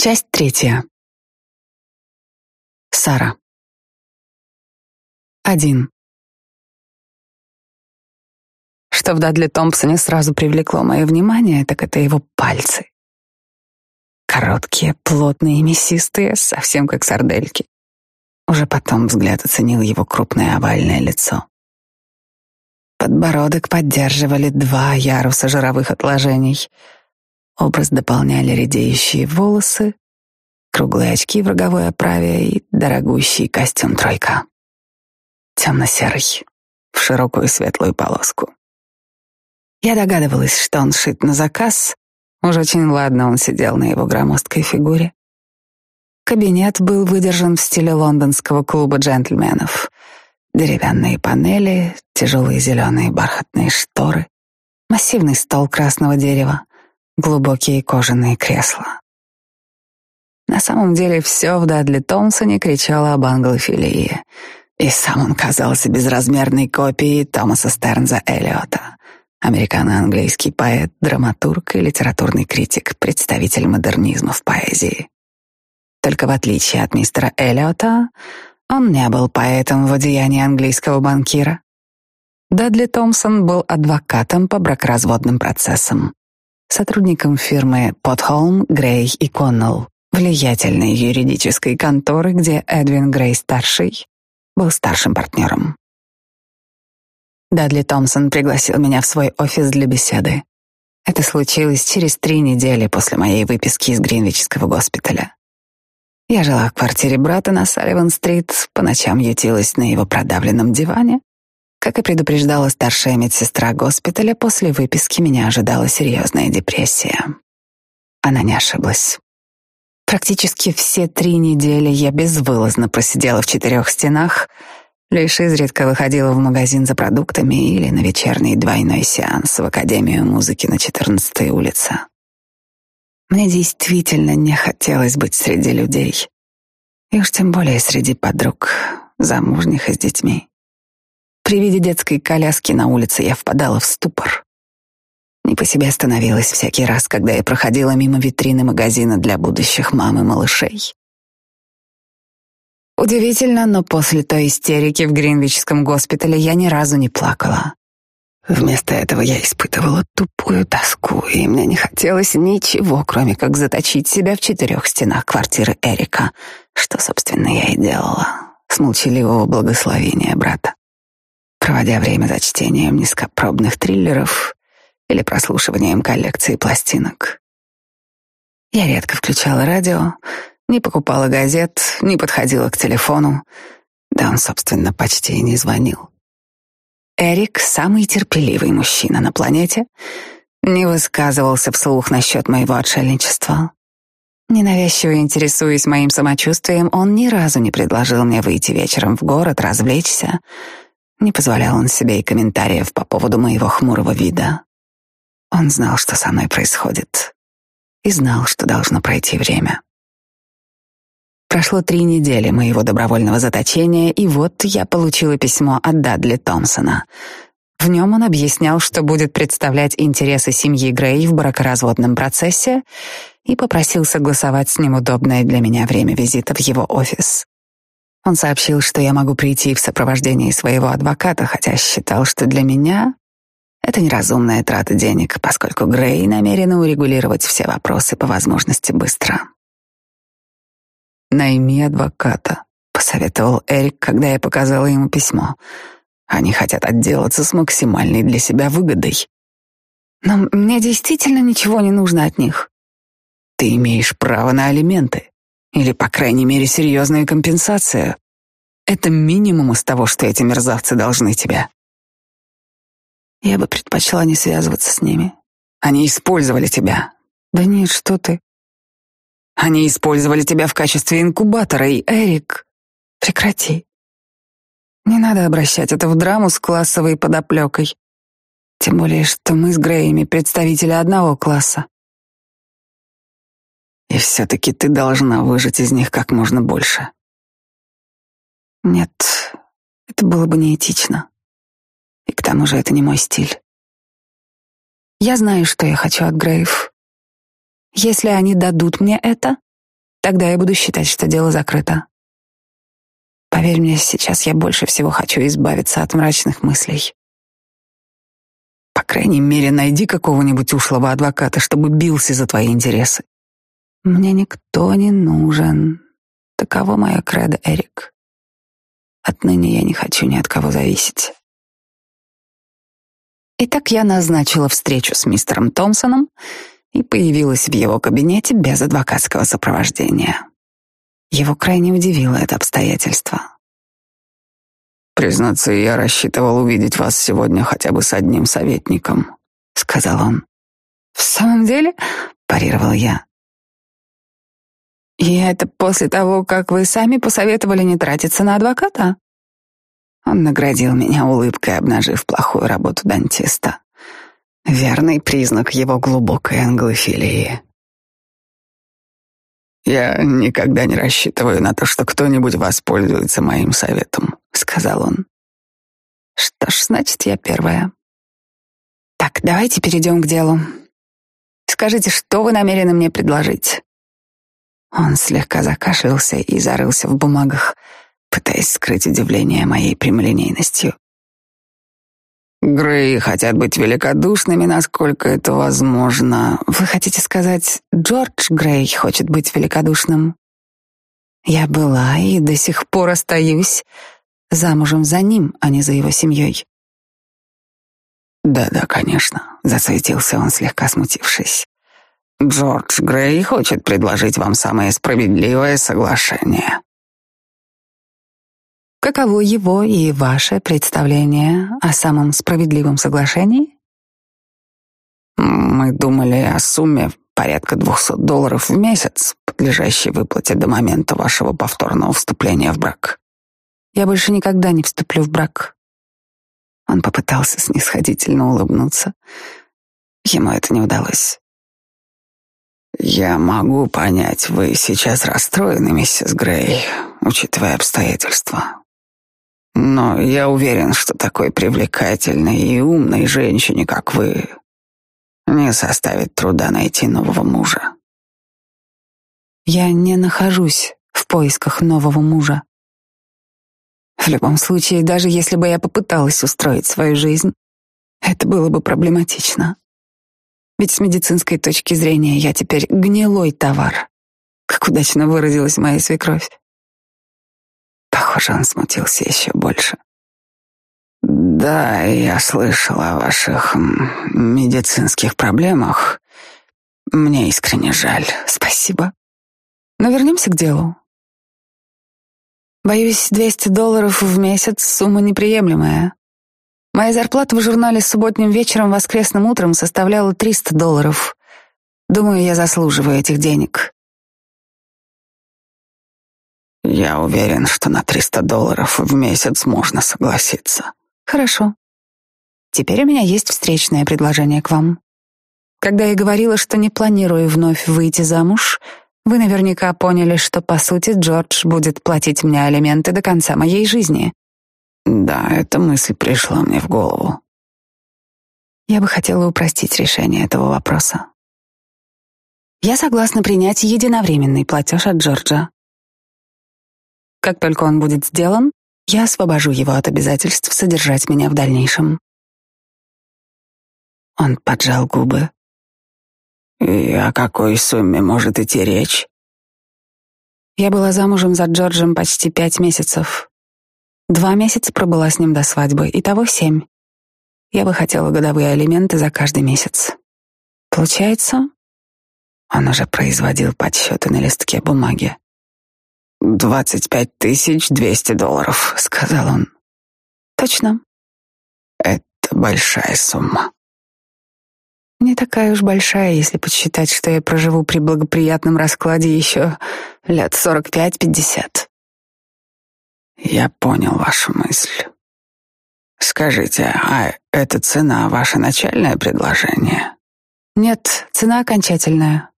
Часть третья. Сара. Один. Что в Дадли Томпсоне сразу привлекло мое внимание, так это его пальцы. Короткие, плотные, мясистые, совсем как сардельки. Уже потом взгляд оценил его крупное овальное лицо. Подбородок поддерживали два яруса жировых отложений — Образ дополняли редеющие волосы, круглые очки в роговой оправе и дорогущий костюм тройка. Темно-серый, в широкую светлую полоску. Я догадывалась, что он шит на заказ. Уж очень ладно он сидел на его громоздкой фигуре. Кабинет был выдержан в стиле лондонского клуба джентльменов. Деревянные панели, тяжелые зеленые бархатные шторы, массивный стол красного дерева, глубокие кожаные кресла. На самом деле все в Дадли Томпсоне кричало об англофилии, и сам он казался безразмерной копией Томаса Стернза Эллиота, американо-английский поэт, драматург и литературный критик, представитель модернизма в поэзии. Только в отличие от мистера Эллиота, он не был поэтом в одеянии английского банкира. Дадли Томпсон был адвокатом по бракоразводным процессам сотрудником фирмы Потхолм, Грей и Коннелл, влиятельной юридической конторы, где Эдвин Грей-старший был старшим партнером. Дадли Томпсон пригласил меня в свой офис для беседы. Это случилось через три недели после моей выписки из Гринвичского госпиталя. Я жила в квартире брата на Салливан-стрит, по ночам ютилась на его продавленном диване, как и предупреждала старшая медсестра госпиталя, после выписки меня ожидала серьезная депрессия. Она не ошиблась. Практически все три недели я безвылазно просидела в четырех стенах, лишь изредка выходила в магазин за продуктами или на вечерний двойной сеанс в Академию музыки на 14-й улице. Мне действительно не хотелось быть среди людей, и уж тем более среди подруг, замужних и с детьми. При виде детской коляски на улице я впадала в ступор. Не по себе становилась всякий раз, когда я проходила мимо витрины магазина для будущих мам и малышей. Удивительно, но после той истерики в Гринвичском госпитале я ни разу не плакала. Вместо этого я испытывала тупую тоску, и мне не хотелось ничего, кроме как заточить себя в четырех стенах квартиры Эрика, что, собственно, я и делала, с молчаливого благословения брата проводя время за чтением низкопробных триллеров или прослушиванием коллекции пластинок. Я редко включала радио, не покупала газет, не подходила к телефону, да он, собственно, почти и не звонил. Эрик, самый терпеливый мужчина на планете, не высказывался вслух насчет моего отшельничества. Ненавязчиво интересуясь моим самочувствием, он ни разу не предложил мне выйти вечером в город, развлечься, не позволял он себе и комментариев по поводу моего хмурого вида. Он знал, что со мной происходит, и знал, что должно пройти время. Прошло три недели моего добровольного заточения, и вот я получила письмо от Дадли Томпсона. В нем он объяснял, что будет представлять интересы семьи Грей в бракоразводном процессе и попросил согласовать с ним удобное для меня время визита в его офис. Он сообщил, что я могу прийти в сопровождении своего адвоката, хотя считал, что для меня это неразумная трата денег, поскольку Грей намерена урегулировать все вопросы по возможности быстро. «Найми адвоката», — посоветовал Эрик, когда я показала ему письмо. «Они хотят отделаться с максимальной для себя выгодой». «Но мне действительно ничего не нужно от них». «Ты имеешь право на алименты. Или, по крайней мере, серьезная компенсация. Это минимум из того, что эти мерзавцы должны тебе. Я бы предпочла не связываться с ними. Они использовали тебя. Да нет, что ты. Они использовали тебя в качестве инкубатора, и Эрик, прекрати. Не надо обращать это в драму с классовой подоплекой. Тем более, что мы с Греями представители одного класса. И все-таки ты должна выжать из них как можно больше. Нет, это было бы неэтично. И к тому же это не мой стиль. Я знаю, что я хочу от Грейв. Если они дадут мне это, Тогда я буду считать, что дело закрыто. Поверь мне, сейчас я больше всего хочу избавиться от мрачных мыслей. По крайней мере, найди какого-нибудь ушлого адвоката, чтобы бился за твои интересы. Мне никто не нужен. Таково мое кредо, Эрик. Отныне я не хочу ни от кого зависеть. Итак, я назначила встречу с мистером Томпсоном и появилась в его кабинете без адвокатского сопровождения. Его крайне удивило это обстоятельство. «Признаться, я рассчитывал увидеть вас сегодня хотя бы с одним советником», — сказал он. «В самом деле?» — парировал я. «И это после того, как вы сами посоветовали не тратиться на адвоката?» Он наградил меня улыбкой, обнажив плохую работу дантиста. Верный признак его глубокой англофилии. «Я никогда не рассчитываю на то, что кто-нибудь воспользуется моим советом», — сказал он. «Что ж, значит, я первая. Так, давайте перейдем к делу. Скажите, что вы намерены мне предложить?» Он слегка закашлялся и зарылся в бумагах, пытаясь скрыть удивление моей прямолинейностью. Грей хотят быть великодушными, насколько это возможно. Вы хотите сказать, Джордж Грей хочет быть великодушным? Я была и до сих пор остаюсь замужем за ним, а не за его семьей. Да-да, конечно, засветился он, слегка смутившись. Джордж Грей хочет предложить вам самое справедливое соглашение. Каково его и ваше представление о самом справедливом соглашении? Мы думали о сумме порядка двухсот долларов в месяц, подлежащей выплате до момента вашего повторного вступления в брак. Я больше никогда не вступлю в брак. Он попытался снисходительно улыбнуться. Ему это не удалось. Я могу понять, вы сейчас расстроены, миссис Грей, учитывая обстоятельства. Но я уверен, что такой привлекательной и умной женщине, как вы, не составит труда найти нового мужа. Я не нахожусь в поисках нового мужа. В любом случае, даже если бы я попыталась устроить свою жизнь, это было бы проблематично. Ведь с медицинской точки зрения я теперь гнилой товар, как удачно выразилась моя свекровь. Похоже, он смутился еще больше. Да, я слышал о ваших медицинских проблемах. Мне искренне жаль. Спасибо. Но вернемся к делу. Боюсь, 200 долларов в месяц — сумма неприемлемая. Моя зарплата в журнале субботним вечером, воскресным утром составляла 300 долларов. Думаю, я заслуживаю этих денег. Я уверен, что на 300 долларов в месяц можно согласиться. Хорошо. Теперь у меня есть встречное предложение к вам. Когда я говорила, что не планирую вновь выйти замуж, вы наверняка поняли, что, по сути, Джордж будет платить мне алименты до конца моей жизни. Да, эта мысль пришла мне в голову. Я бы хотела упростить решение этого вопроса. Я согласна принять единовременный платеж от Джорджа. Как только он будет сделан, я освобожу его от обязательств содержать меня в дальнейшем. Он поджал губы. И о какой сумме может идти речь? Я была замужем за Джорджем почти пять месяцев. Два месяца пробыла с ним до свадьбы, и того семь. Я бы хотела годовые алименты за каждый месяц. Получается, он уже производил подсчеты на листке бумаги. «Двадцать пять тысяч двести долларов», — сказал он. «Точно». «Это большая сумма». Не такая уж большая, если подсчитать, что я проживу при благоприятном раскладе еще лет сорок пять-пятьдесят. Я понял вашу мысль. Скажите, а эта цена ваше начальное предложение? Нет, цена окончательная.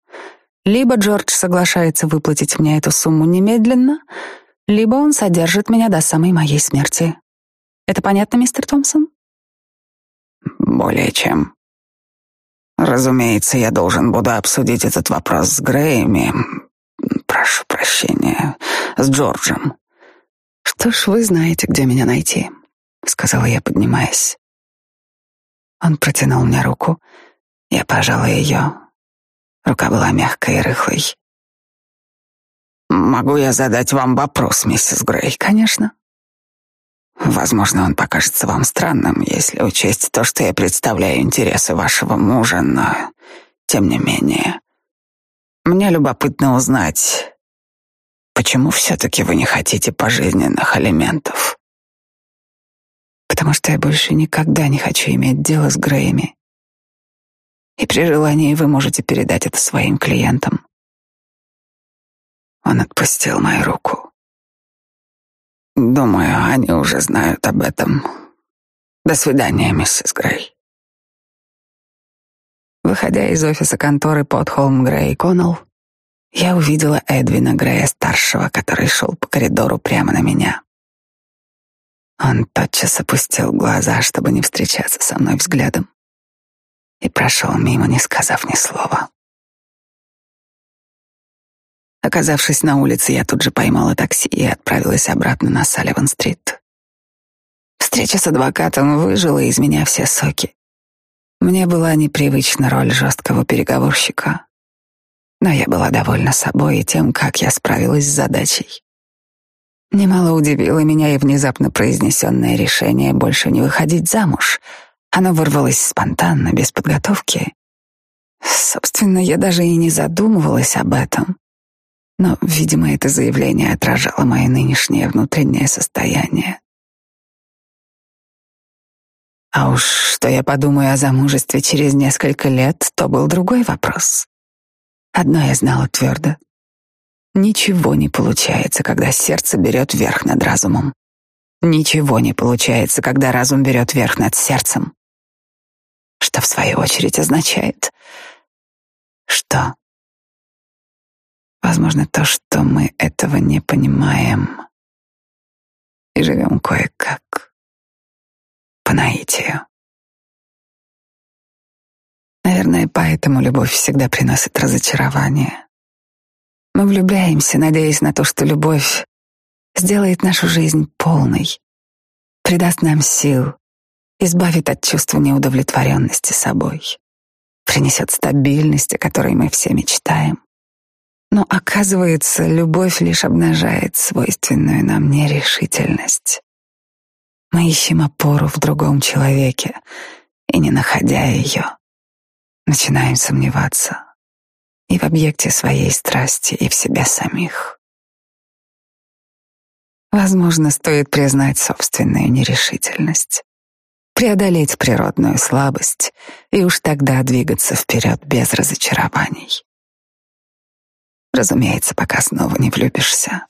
Либо Джордж соглашается выплатить мне эту сумму немедленно, либо он содержит меня до самой моей смерти. Это понятно, мистер Томпсон? Более чем. Разумеется, я должен буду обсудить этот вопрос с Греями. Прошу прощения. С Джорджем. Что ж, вы знаете, где меня найти, сказала я, поднимаясь. Он протянул мне руку. Я пожала ее. Рука была мягкой и рыхлой. «Могу я задать вам вопрос, миссис Грей?» «Конечно». «Возможно, он покажется вам странным, если учесть то, что я представляю интересы вашего мужа, но, тем не менее, мне любопытно узнать, почему все-таки вы не хотите пожизненных алиментов?» «Потому что я больше никогда не хочу иметь дело с Греями. И при желании вы можете передать это своим клиентам. Он отпустил мою руку. Думаю, они уже знают об этом. До свидания, миссис Грей. Выходя из офиса конторы под Холм Грей Коннелл, я увидела Эдвина Грея-старшего, который шел по коридору прямо на меня. Он тотчас опустил глаза, чтобы не встречаться со мной взглядом, и прошел мимо, не сказав ни слова. Оказавшись на улице, я тут же поймала такси и отправилась обратно на Салливан-стрит. Встреча с адвокатом выжила из меня все соки. Мне была непривычна роль жесткого переговорщика, но я была довольна собой и тем, как я справилась с задачей. Немало удивило меня и внезапно произнесенное решение больше не выходить замуж. Оно вырвалось спонтанно, без подготовки. Собственно, я даже и не задумывалась об этом. Но, видимо, это заявление отражало мое нынешнее внутреннее состояние. А уж что я подумаю о замужестве через несколько лет, то был другой вопрос. Одно я знала твердо. Ничего не получается, когда сердце берет верх над разумом. Ничего не получается, когда разум берет верх над сердцем. Что в свою очередь означает, что Возможно, то, что мы этого не понимаем и живем кое-как по наитию. Наверное, поэтому любовь всегда приносит разочарование. Мы влюбляемся, надеясь на то, что любовь сделает нашу жизнь полной, придаст нам сил, избавит от чувства неудовлетворенности собой, принесет стабильность, о которой мы все мечтаем. Но оказывается, любовь лишь обнажает свойственную нам нерешительность. Мы ищем опору в другом человеке, и, не находя ее, начинаем сомневаться и в объекте своей страсти, и в себе самих. Возможно, стоит признать собственную нерешительность, преодолеть природную слабость и уж тогда двигаться вперед без разочарований. Разумеется, пока снова не влюбишься.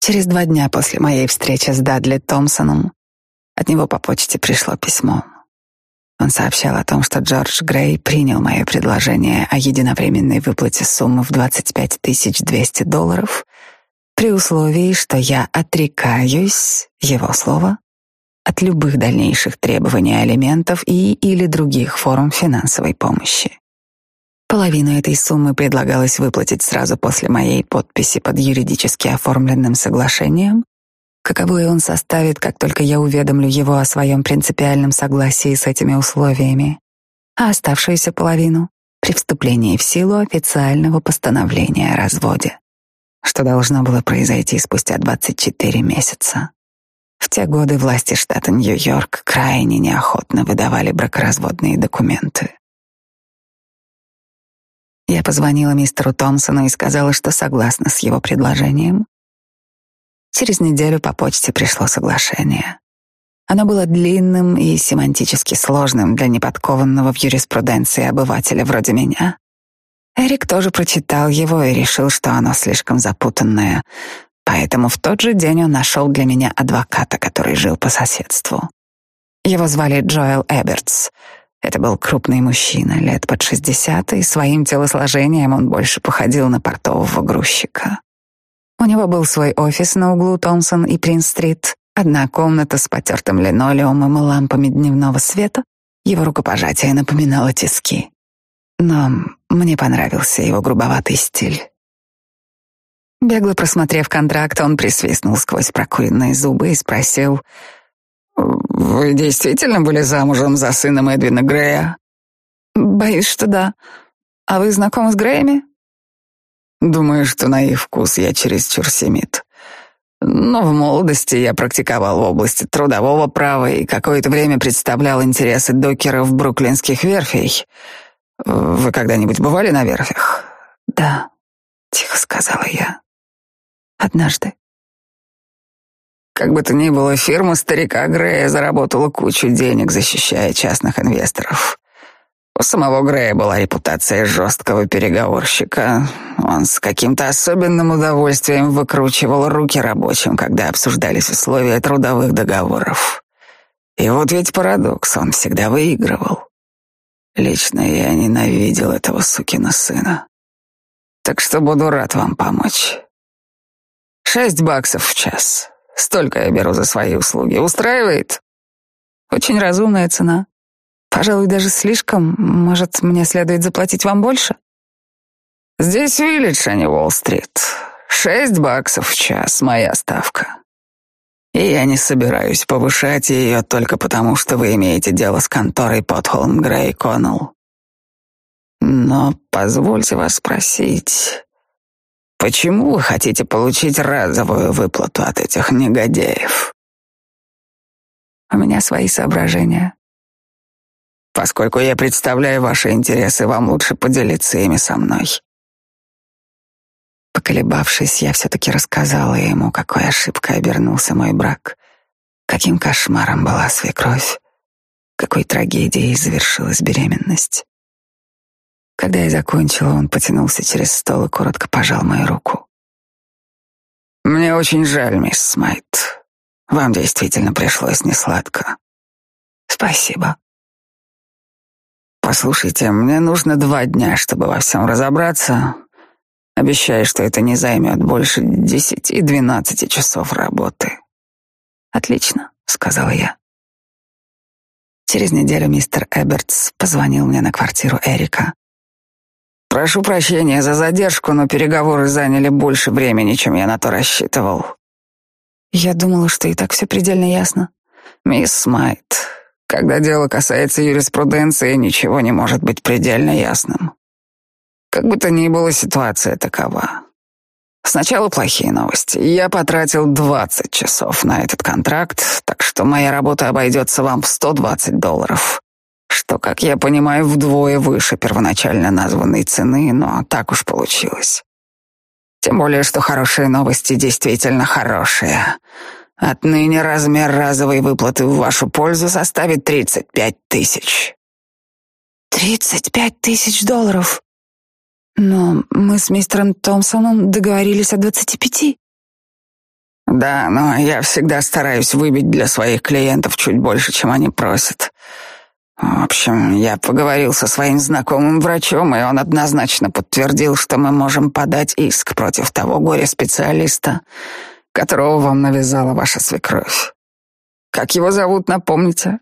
Через два дня после моей встречи с Дадли Томпсоном от него по почте пришло письмо. Он сообщал о том, что Джордж Грей принял мое предложение о единовременной выплате суммы в 25 200 долларов при условии, что я отрекаюсь, его слово, от любых дальнейших требований алиментов и или других форм финансовой помощи. Половину этой суммы предлагалось выплатить сразу после моей подписи под юридически оформленным соглашением, каковое он составит, как только я уведомлю его о своем принципиальном согласии с этими условиями, а оставшуюся половину при вступлении в силу официального постановления о разводе, что должно было произойти спустя 24 месяца. В те годы власти штата Нью-Йорк крайне неохотно выдавали бракоразводные документы. Я позвонила мистеру Томпсону и сказала, что согласна с его предложением. Через неделю по почте пришло соглашение. Оно было длинным и семантически сложным для неподкованного в юриспруденции обывателя вроде меня. Эрик тоже прочитал его и решил, что оно слишком запутанное, поэтому в тот же день он нашел для меня адвоката, который жил по соседству. Его звали Джоэл Эбертс — это был крупный мужчина, лет под шестьдесят, и своим телосложением он больше походил на портового грузчика. У него был свой офис на углу Томпсон и Принц-стрит, одна комната с потертым линолеумом и лампами дневного света. Его рукопожатие напоминало тиски. Но мне понравился его грубоватый стиль. Бегло просмотрев контракт, он присвистнул сквозь прокуренные зубы и спросил, «Вы действительно были замужем за сыном Эдвина Грея?» «Боюсь, что да. А вы знакомы с Греями?» «Думаю, что на их вкус я чересчур семит. Но в молодости я практиковал в области трудового права и какое-то время представлял интересы докеров бруклинских верфей. Вы когда-нибудь бывали на верфях?» «Да», — тихо сказала я. «Однажды». Как бы то ни было, фирма старика Грея заработала кучу денег, защищая частных инвесторов. У самого Грея была репутация жесткого переговорщика. Он с каким-то особенным удовольствием выкручивал руки рабочим, когда обсуждались условия трудовых договоров. И вот ведь парадокс, он всегда выигрывал. Лично я ненавидел этого сукина сына. Так что буду рад вам помочь. Шесть баксов в час. Столько я беру за свои услуги. Устраивает? Очень разумная цена. Пожалуй, даже слишком. Может, мне следует заплатить вам больше? Здесь Виллидж, а не Уолл-стрит. Шесть баксов в час моя ставка. И я не собираюсь повышать ее только потому, что вы имеете дело с конторой Потхолм Грей Коннелл. Но позвольте вас спросить, Почему вы хотите получить разовую выплату от этих негодяев? У меня свои соображения. Поскольку я представляю ваши интересы, вам лучше поделиться ими со мной. Поколебавшись, я все-таки рассказала ему, какой ошибкой обернулся мой брак, каким кошмаром была свекровь, какой трагедией завершилась беременность. Когда я закончила, он потянулся через стол и коротко пожал мою руку. «Мне очень жаль, мисс Смайт. Вам действительно пришлось несладко. Спасибо. Послушайте, мне нужно два дня, чтобы во всем разобраться. Обещаю, что это не займет больше десяти-двенадцати часов работы». «Отлично», — сказала я. Через неделю мистер Эбертс позвонил мне на квартиру Эрика. Прошу прощения за задержку, но переговоры заняли больше времени, чем я на то рассчитывал. Я думала, что и так все предельно ясно. Мисс Смайт, когда дело касается юриспруденции, ничего не может быть предельно ясным. Как бы то ни было, ситуация такова. Сначала плохие новости. Я потратил 20 часов на этот контракт, так что моя работа обойдется вам в 120 долларов что, как я понимаю, вдвое выше первоначально названной цены, но так уж получилось. Тем более, что хорошие новости действительно хорошие. Отныне размер разовой выплаты в вашу пользу составит 35 тысяч. Тридцать пять тысяч долларов? Но мы с мистером Томпсоном договорились о двадцати пяти. Да, но я всегда стараюсь выбить для своих клиентов чуть больше, чем они просят. В общем, я поговорил со своим знакомым врачом, и он однозначно подтвердил, что мы можем подать иск против того горе-специалиста, которого вам навязала ваша свекровь. Как его зовут, напомните?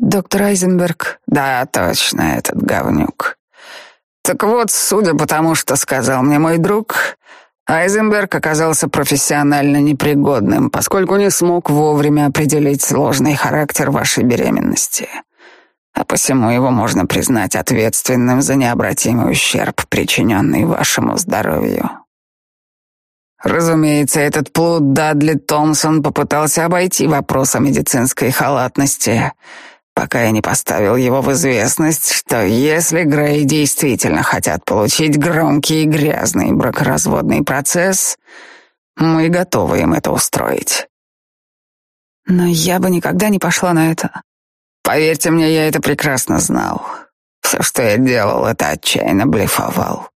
Доктор Айзенберг. Да, точно, этот говнюк. Так вот, судя по тому, что сказал мне мой друг, Айзенберг оказался профессионально непригодным, поскольку не смог вовремя определить сложный характер вашей беременности а посему его можно признать ответственным за необратимый ущерб, причиненный вашему здоровью. Разумеется, этот плут Дадли Томпсон попытался обойти вопрос о медицинской халатности, пока я не поставил его в известность, что если Грей действительно хотят получить громкий и грязный бракоразводный процесс, мы готовы им это устроить. Но я бы никогда не пошла на это. Поверьте мне, я это прекрасно знал. Все, что я делал, это отчаянно блефовал.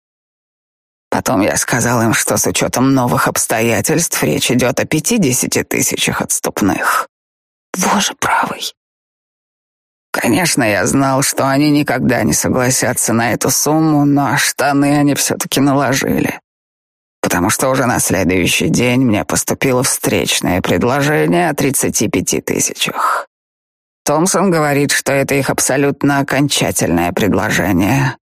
Потом я сказал им, что с учетом новых обстоятельств речь идет о пятидесяти тысячах отступных. Боже правый. Конечно, я знал, что они никогда не согласятся на эту сумму, но штаны они все-таки наложили. Потому что уже на следующий день мне поступило встречное предложение о тридцати пяти тысячах. Томпсон говорит, что это их абсолютно окончательное предложение.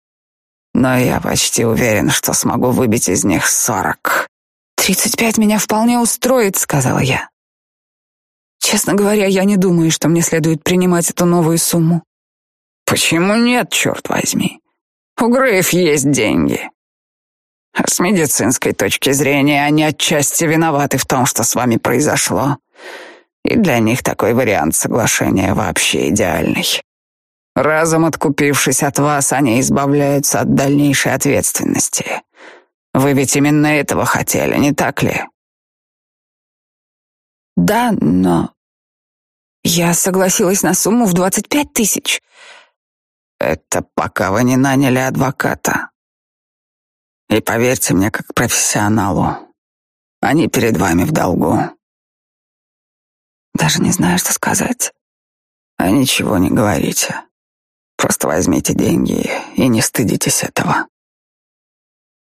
Но я почти уверен, что смогу выбить из них сорок. «Тридцать пять меня вполне устроит», — сказала я. «Честно говоря, я не думаю, что мне следует принимать эту новую сумму». «Почему нет, черт возьми? У Грейв есть деньги. А с медицинской точки зрения они отчасти виноваты в том, что с вами произошло. И для них такой вариант соглашения вообще идеальный. Разом откупившись от вас, они избавляются от дальнейшей ответственности. Вы ведь именно этого хотели, не так ли? Да, но я согласилась на сумму в двадцать пять тысяч. Это пока вы не наняли адвоката. И поверьте мне, как профессионалу, они перед вами в долгу. Даже не знаю, что сказать. А ничего не говорите. Просто возьмите деньги и не стыдитесь этого.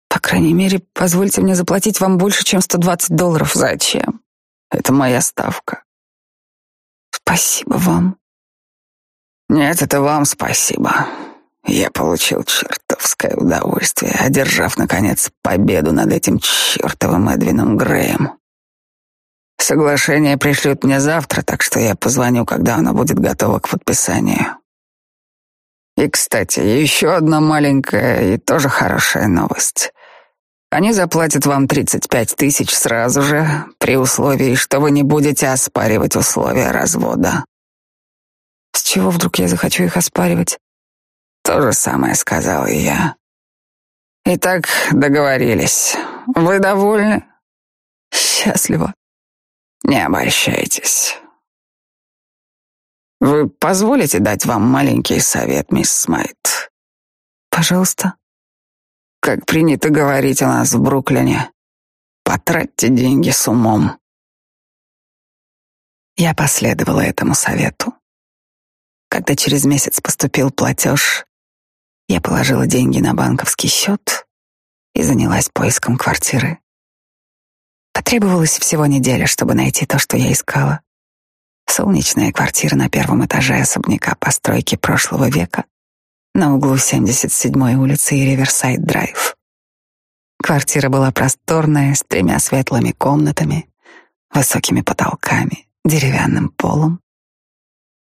По крайней мере, позвольте мне заплатить вам больше, чем 120 долларов. Зачем? Это моя ставка. Спасибо вам. Нет, это вам спасибо. Я получил чертовское удовольствие, одержав, наконец, победу над этим чертовым Эдвином Греем. Соглашение пришлют мне завтра, так что я позвоню, когда оно будет готово к подписанию. И, кстати, еще одна маленькая и тоже хорошая новость. Они заплатят вам 35 тысяч сразу же, при условии, что вы не будете оспаривать условия развода. С чего вдруг я захочу их оспаривать? То же самое сказал и я. Итак, договорились. Вы довольны? Счастливо. Не обольщайтесь. Вы позволите дать вам маленький совет, мисс Смайт? Пожалуйста. Как принято говорить у нас в Бруклине, потратьте деньги с умом. Я последовала этому совету. Когда через месяц поступил платеж, я положила деньги на банковский счет и занялась поиском квартиры. Потребовалось всего неделя, чтобы найти то, что я искала. Солнечная квартира на первом этаже особняка постройки прошлого века на углу 77-й улицы и Риверсайд-драйв. Квартира была просторная, с тремя светлыми комнатами, высокими потолками, деревянным полом.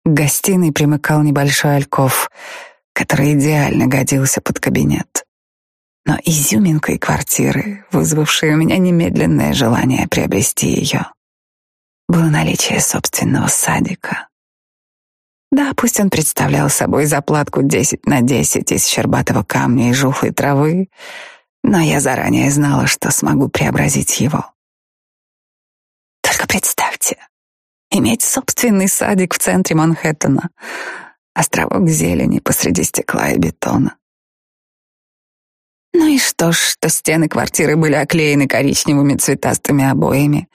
К гостиной примыкал небольшой альков, который идеально годился под кабинет. Но изюминкой квартиры, вызвавшей у меня немедленное желание приобрести ее, было наличие собственного садика. Да, пусть он представлял собой заплатку 10 на 10 из щербатого камня и жухлой травы, но я заранее знала, что смогу преобразить его. Только представьте, иметь собственный садик в центре Манхэттена, островок зелени посреди стекла и бетона. Ну и что ж, что стены квартиры были оклеены коричневыми цветастыми обоями,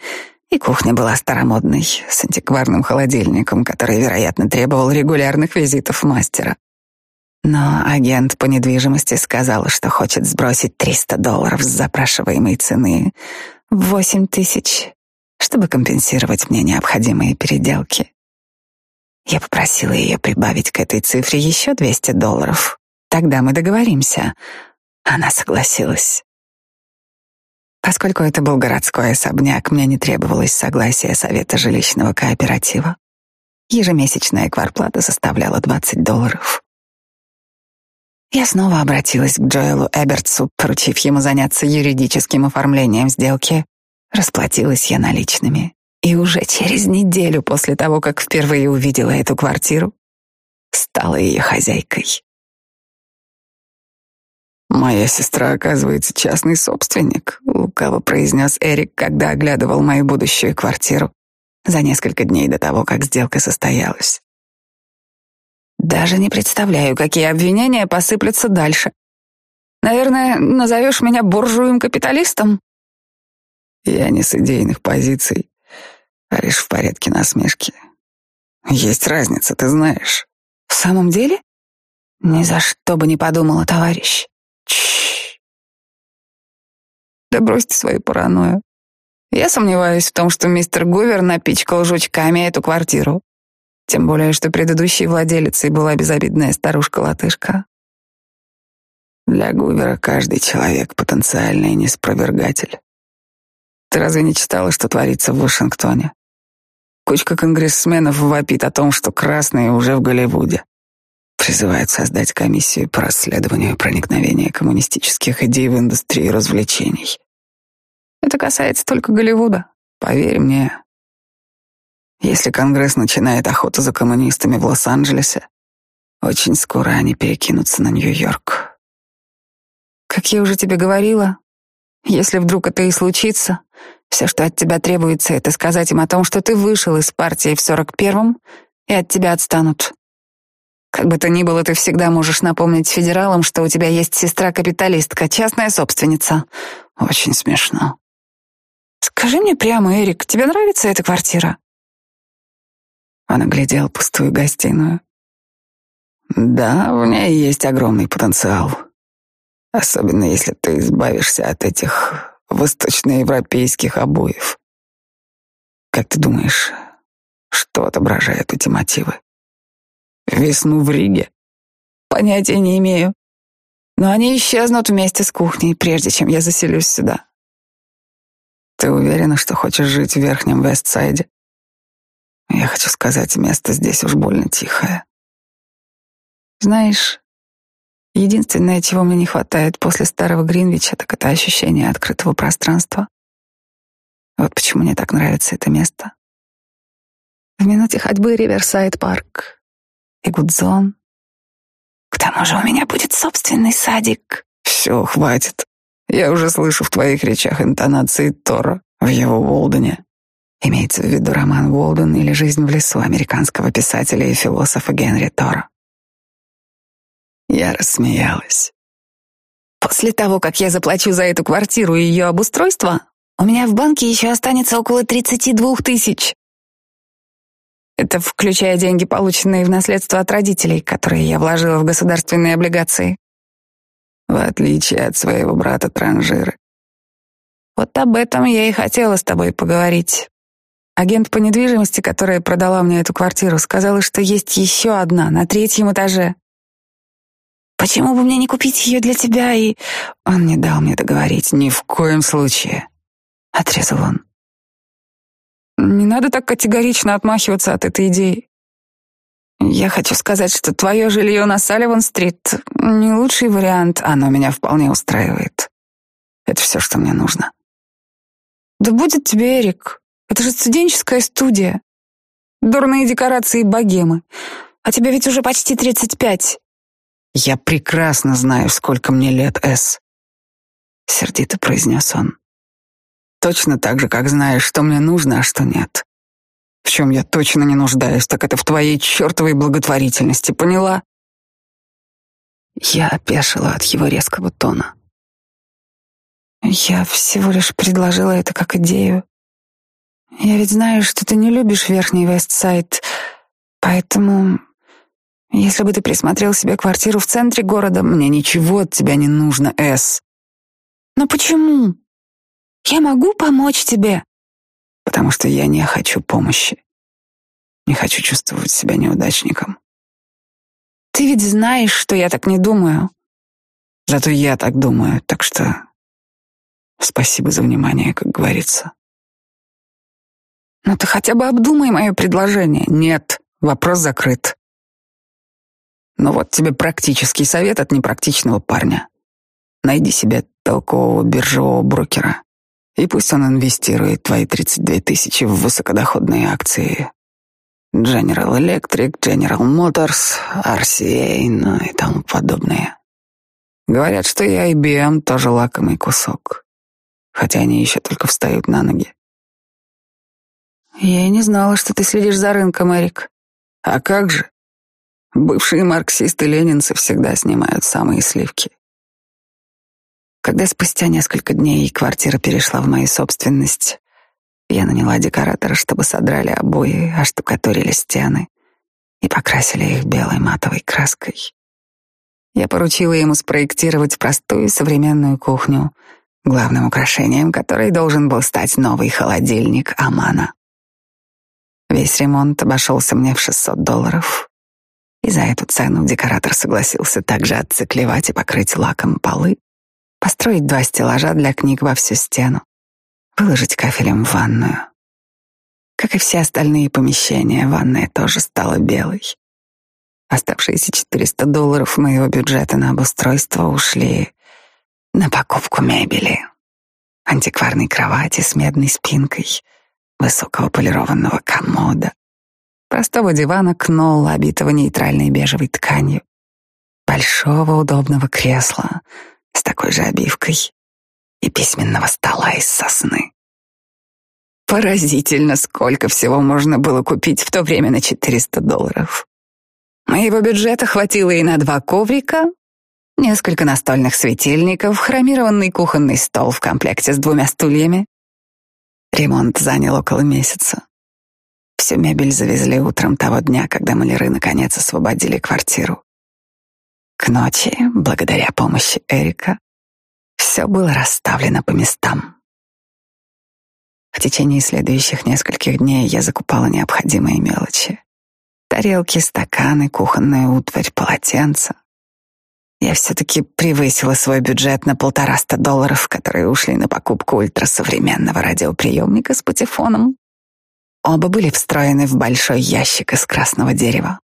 и кухня была старомодной, с антикварным холодильником, который, вероятно, требовал регулярных визитов мастера. Но агент по недвижимости сказал, что хочет сбросить 300 долларов с запрашиваемой цены в 8 тысяч, чтобы компенсировать мне необходимые переделки. Я попросила ее прибавить к этой цифре еще 200 долларов. Тогда мы договоримся. Она согласилась. Поскольку это был городской особняк, мне не требовалось согласия Совета жилищного кооператива. Ежемесячная кварплата составляла 20 долларов. Я снова обратилась к Джоэлу Эбертсу, поручив ему заняться юридическим оформлением сделки. Расплатилась я наличными. И уже через неделю после того, как впервые увидела эту квартиру, стала ее хозяйкой. «Моя сестра, оказывается, частный собственник», — лукаво произнес Эрик, когда оглядывал мою будущую квартиру за несколько дней до того, как сделка состоялась. «Даже не представляю, какие обвинения посыплются дальше. Наверное, назовешь меня буржуем-капиталистом?» «Я не с идейных позиций, а лишь в порядке насмешки. Есть разница, ты знаешь». «В самом деле?» «Ни за что бы не подумала, товарищ». Да бросьте свою паранойю. Я сомневаюсь в том, что мистер Гувер напичкал жучками эту квартиру. Тем более, что предыдущей владелицей была безобидная старушка-латышка. Для Гувера каждый человек — потенциальный неспровергатель. Ты разве не читала, что творится в Вашингтоне? Кучка конгрессменов вопит о том, что красные уже в Голливуде. Призывает создать комиссию по расследованию проникновения коммунистических идей в индустрию развлечений. Это касается только Голливуда, поверь мне. Если Конгресс начинает охоту за коммунистами в Лос-Анджелесе, очень скоро они перекинутся на Нью-Йорк. Как я уже тебе говорила, если вдруг это и случится, все, что от тебя требуется, это сказать им о том, что ты вышел из партии в сорок первом, и от тебя отстанут. Как бы то ни было, ты всегда можешь напомнить федералам, что у тебя есть сестра-капиталистка, частная собственница. Очень смешно. Скажи мне прямо, Эрик, тебе нравится эта квартира? Он оглядел пустую гостиную. Да, в ней есть огромный потенциал. Особенно если ты избавишься от этих восточноевропейских обоев. Как ты думаешь, что отображают эти мотивы? Весну в Риге? Понятия не имею. Но они исчезнут вместе с кухней, прежде чем я заселюсь сюда. Ты уверена, что хочешь жить в Верхнем Вестсайде? Я хочу сказать, место здесь уж больно тихое. Знаешь, единственное, чего мне не хватает после старого Гринвича, так это ощущение открытого пространства. Вот почему мне так нравится это место. В минуте ходьбы Риверсайд парк, и Гудзон. К тому же у меня будет собственный садик. Все, хватит. Я уже слышу в твоих речах интонации Тора в его Уолдене. Имеется в виду роман Уолден или «Жизнь в лесу» американского писателя и философа Генри Тора. Я рассмеялась. После того, как я заплачу за эту квартиру и ее обустройство, у меня в банке еще останется около 32 тысяч. Это включая деньги, полученные в наследство от родителей, которые я вложила в государственные облигации. В отличие от своего брата Транжира. Вот об этом я и хотела с тобой поговорить. Агент по недвижимости, которая продала мне эту квартиру, сказала, что есть еще одна на третьем этаже. Почему бы мне не купить ее для тебя и... Он не дал мне договорить. Ни в коем случае. Отрезал он. Не надо так категорично отмахиваться от этой идеи. Я хочу сказать, что твое жилье на Салливан-стрит не лучший вариант, оно меня вполне устраивает. Это все, что мне нужно. Да будет тебе, Эрик. Это же студенческая студия. Дурные декорации богемы. А тебе ведь уже почти тридцать пять. Я прекрасно знаю, сколько мне лет, Эс. Сердито произнес он. Точно так же, как знаешь, что мне нужно, а что нет. В чем я точно не нуждаюсь, так это в твоей чертовой благотворительности, поняла? Я опешила от его резкого тона. Я всего лишь предложила это как идею. Я ведь знаю, что ты не любишь Верхний Вестсайд, поэтому если бы ты присмотрел себе квартиру в центре города, мне ничего от тебя не нужно, Эс. Но почему? Я могу помочь тебе? Потому что я не хочу помощи. Не хочу чувствовать себя неудачником. Ты ведь знаешь, что я так не думаю. Зато я так думаю, так что спасибо за внимание, как говорится. Ну ты хотя бы обдумай мое предложение. Нет, вопрос закрыт. Но вот тебе практический совет от непрактичного парня. Найди себе толкового биржевого брокера. И пусть он инвестирует твои 32 тысячи в высокодоходные акции. General Electric, General Motors, RCA, ну и тому подобное. Говорят, что и IBM тоже лакомый кусок. Хотя они еще только встают на ноги. Я и не знала, что ты следишь за рынком, Эрик. А как же? Бывшие марксисты-ленинцы всегда снимают самые сливки. Когда спустя несколько дней квартира перешла в мою собственность, я наняла декоратора, чтобы содрали обои, оштукатурили стены и покрасили их белой матовой краской. Я поручила ему спроектировать простую современную кухню, главным украшением которой должен был стать новый холодильник Амана. Весь ремонт обошелся мне в 600 долларов, и за эту цену декоратор согласился также отциклевать и покрыть лаком полы, построить два стеллажа для книг во всю стену выложить кафелем в ванную. Как и все остальные помещения, ванная тоже стала белой. Оставшиеся 400 долларов моего бюджета на обустройство ушли на покупку мебели, антикварной кровати с медной спинкой, высокого полированного комода, простого дивана кнолла, обитого нейтральной бежевой тканью, большого удобного кресла с такой же обивкой и письменного стола из сосны. Поразительно, сколько всего можно было купить в то время на 400 долларов. Моего бюджета хватило и на два коврика, несколько настольных светильников, хромированный кухонный стол в комплекте с двумя стульями. Ремонт занял около месяца. Всю мебель завезли утром того дня, когда маляры наконец освободили квартиру. К ночи, благодаря помощи Эрика, все было расставлено по местам. В течение следующих нескольких дней я закупала необходимые мелочи. Тарелки, стаканы, кухонная утварь, полотенца. Я все-таки превысила свой бюджет на полтораста долларов, которые ушли на покупку ультрасовременного радиоприемника с патефоном. Оба были встроены в большой ящик из красного дерева.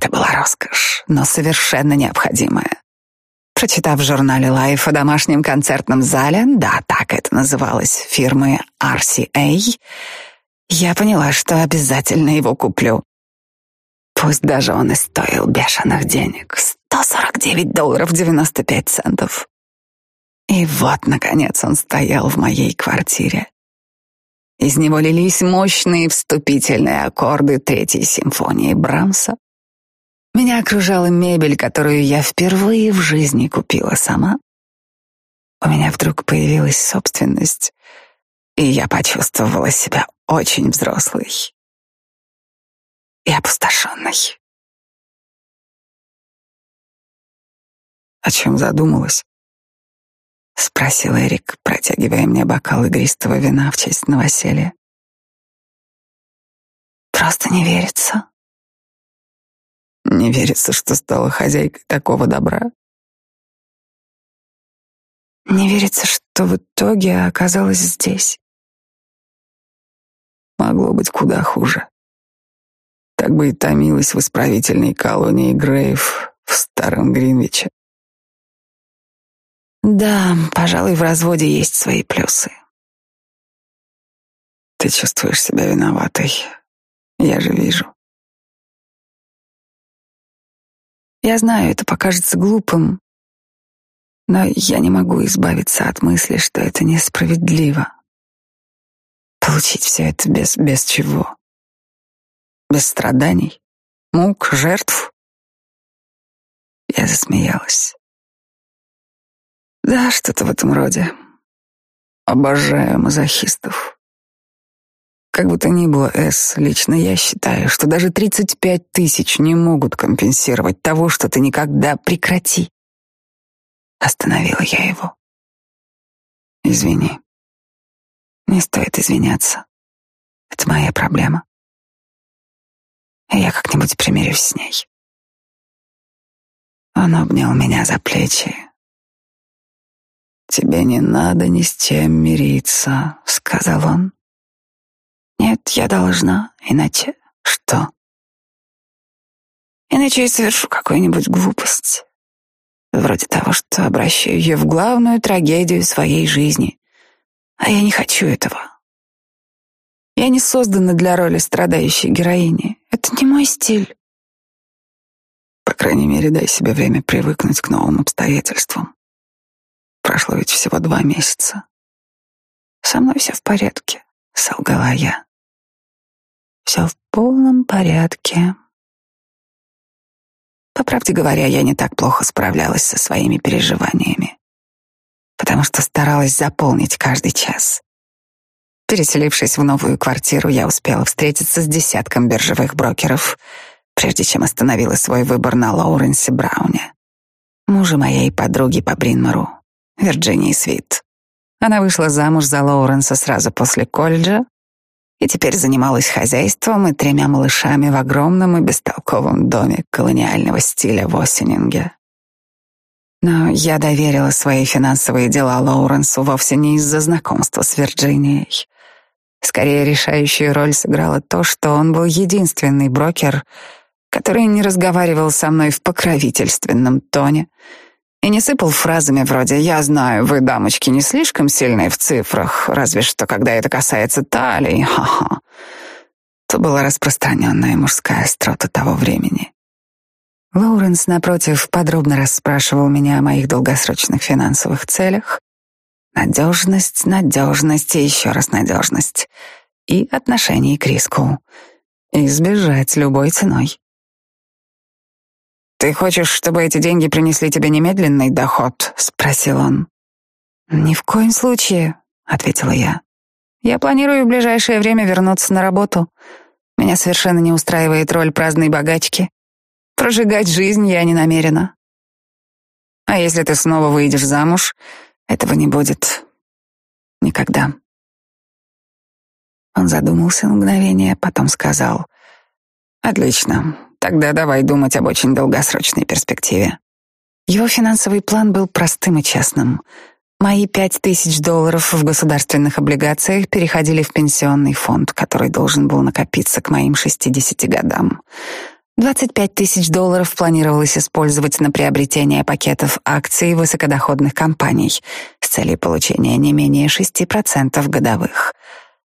Это была роскошь, но совершенно необходимая. Прочитав в журнале Life о домашнем концертном зале, да, так это называлось, фирмы RCA, я поняла, что обязательно его куплю. Пусть даже он и стоил бешеных денег. 149 долларов 95 центов. И вот, наконец, он стоял в моей квартире. Из него лились мощные вступительные аккорды Третьей симфонии Брамса, меня окружала мебель, которую я впервые в жизни купила сама. У меня вдруг появилась собственность, и я почувствовала себя очень взрослой и опустошенной. «О чем задумалась?» — спросил Эрик, протягивая мне бокал игристого вина в честь новоселья. «Просто не верится», не верится, что стала хозяйкой такого добра. Не верится, что в итоге оказалась здесь. Могло быть куда хуже. Так бы и томилась в исправительной колонии Грейв в старом Гринвиче. Да, пожалуй, в разводе есть свои плюсы. Ты чувствуешь себя виноватой. Я же вижу. Я знаю, это покажется глупым, но я не могу избавиться от мысли, что это несправедливо. Получить все это без, без чего? Без страданий, мук, жертв? Я засмеялась. Да, что-то в этом роде. Обожаю мазохистов. Как бы то ни было, С, лично я считаю, что даже 35 тысяч не могут компенсировать того, что ты никогда прекрати. Остановила я его. Извини. Не стоит извиняться. Это моя проблема. Я как-нибудь примирюсь с ней. Он обнял меня за плечи. «Тебе не надо ни с чем мириться», — сказал он. Нет, я должна, иначе что? Иначе я совершу какую-нибудь глупость. Вроде того, что обращаю ее в главную трагедию своей жизни. А я не хочу этого. Я не создана для роли страдающей героини. Это не мой стиль. По крайней мере, дай себе время привыкнуть к новым обстоятельствам. Прошло ведь всего два месяца. Со мной все в порядке, солгала я. Все в полном порядке. По правде говоря, я не так плохо справлялась со своими переживаниями, потому что старалась заполнить каждый час. Переселившись в новую квартиру, я успела встретиться с десятком биржевых брокеров, прежде чем остановила свой выбор на Лоуренсе Брауне, муже моей подруги по Бринмору, Вирджинии Свит. Она вышла замуж за Лоуренса сразу после колледжа, и теперь занималась хозяйством и тремя малышами в огромном и бестолковом доме колониального стиля в Осенинге. Но я доверила свои финансовые дела Лоуренсу вовсе не из-за знакомства с Вирджинией. Скорее, решающую роль сыграло то, что он был единственный брокер, который не разговаривал со мной в покровительственном тоне и не сыпал фразами вроде «Я знаю, вы, дамочки, не слишком сильные в цифрах, разве что когда это касается талии, ха-ха». То была распространенная мужская острота того времени. Лоуренс, напротив, подробно расспрашивал меня о моих долгосрочных финансовых целях. Надежность, надежность и еще раз надежность. И отношение к риску. Избежать любой ценой. «Ты хочешь, чтобы эти деньги принесли тебе немедленный доход?» — спросил он. «Ни в коем случае», — ответила я. «Я планирую в ближайшее время вернуться на работу. Меня совершенно не устраивает роль праздной богачки. Прожигать жизнь я не намерена. А если ты снова выйдешь замуж, этого не будет. Никогда. Он задумался на мгновение, потом сказал. «Отлично. Тогда давай думать об очень долгосрочной перспективе». Его финансовый план был простым и честным. Мои пять тысяч долларов в государственных облигациях переходили в пенсионный фонд, который должен был накопиться к моим шестидесяти годам. 25 тысяч долларов планировалось использовать на приобретение пакетов акций высокодоходных компаний с целью получения не менее 6% годовых.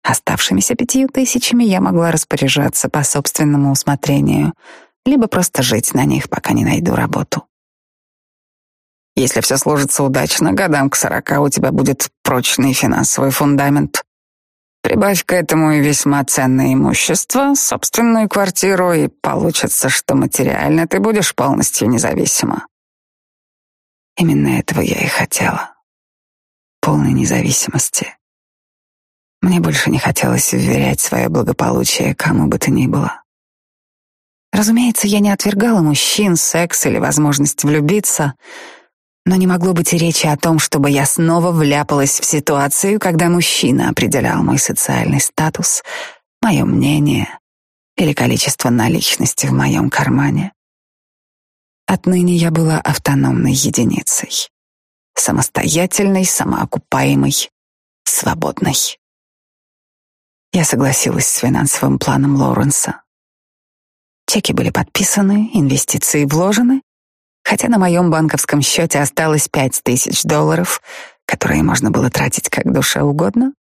Оставшимися пятью тысячами я могла распоряжаться по собственному усмотрению, либо просто жить на них, пока не найду работу. Если все сложится удачно, годам к сорока у тебя будет прочный финансовый фундамент, Прибавь к этому и весьма ценное имущество, собственную квартиру, и получится, что материально ты будешь полностью независима. Именно этого я и хотела. Полной независимости. Мне больше не хотелось уверять свое благополучие кому бы то ни было. Разумеется, я не отвергала мужчин, секс или возможность влюбиться — но не могло быть и речи о том, чтобы я снова вляпалась в ситуацию, когда мужчина определял мой социальный статус, мое мнение или количество наличности в моем кармане. Отныне я была автономной единицей, самостоятельной, самоокупаемой, свободной. Я согласилась с финансовым планом Лоуренса. Чеки были подписаны, инвестиции вложены, хотя на моем банковском счете осталось пять тысяч долларов, которые можно было тратить как душе угодно,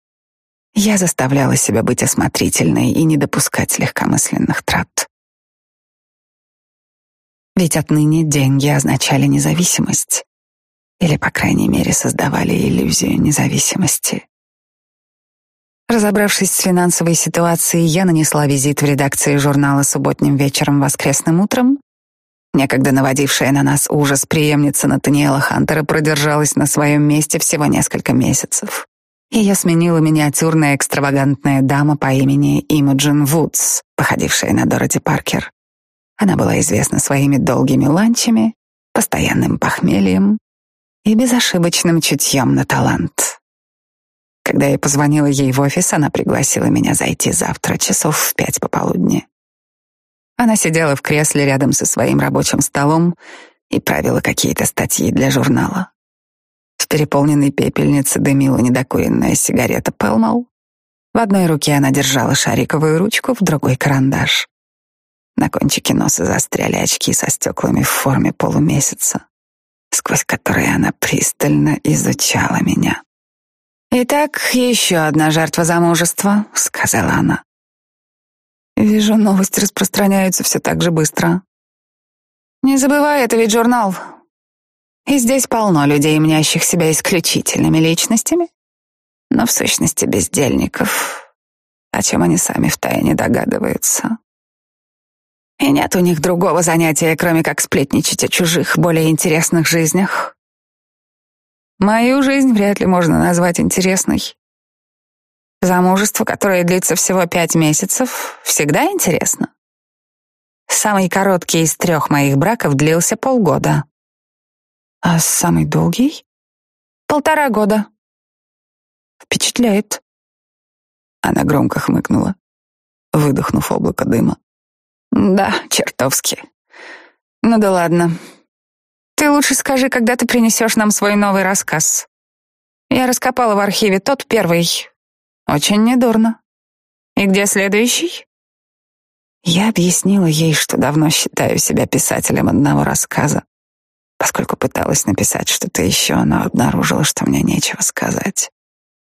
я заставляла себя быть осмотрительной и не допускать легкомысленных трат. Ведь отныне деньги означали независимость, или, по крайней мере, создавали иллюзию независимости. Разобравшись с финансовой ситуацией, я нанесла визит в редакции журнала субботним вечером воскресным утром Некогда наводившая на нас ужас преемница Натаниэла Хантера продержалась на своем месте всего несколько месяцев. Ее сменила миниатюрная экстравагантная дама по имени Имаджин Вудс, походившая на Дороти Паркер. Она была известна своими долгими ланчами, постоянным похмельем и безошибочным чутьем на талант. Когда я позвонила ей в офис, она пригласила меня зайти завтра часов в пять пополудни. Она сидела в кресле рядом со своим рабочим столом и правила какие-то статьи для журнала. В переполненной пепельнице дымила недокуренная сигарета Пелмал. В одной руке она держала шариковую ручку, в другой — карандаш. На кончике носа застряли очки со стеклами в форме полумесяца, сквозь которые она пристально изучала меня. «Итак, еще одна жертва замужества», — сказала она. Вижу, новости распространяются все так же быстро. Не забывай, это ведь журнал. И здесь полно людей, мнящих себя исключительными личностями, но в сущности бездельников, о чем они сами втайне догадываются. И нет у них другого занятия, кроме как сплетничать о чужих, более интересных жизнях. Мою жизнь вряд ли можно назвать интересной. Замужество, которое длится всего пять месяцев, всегда интересно. Самый короткий из трех моих браков длился полгода. А самый долгий? Полтора года. Впечатляет. Она громко хмыкнула, выдохнув облако дыма. Да, чертовски. Ну да ладно. Ты лучше скажи, когда ты принесешь нам свой новый рассказ. Я раскопала в архиве тот первый. Очень недурно. И где следующий? Я объяснила ей, что давно считаю себя писателем одного рассказа, поскольку пыталась написать что-то еще, но обнаружила, что мне нечего сказать.